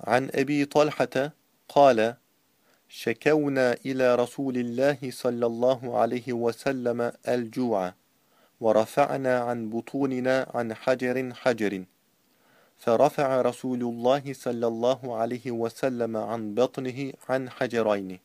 عن أبي طلحة قال شكونا إلى رسول الله صلى الله عليه وسلم الجوع ورفعنا عن بطوننا عن حجر حجر فرفع رسول الله صلى الله عليه وسلم عن بطنه عن حجرين.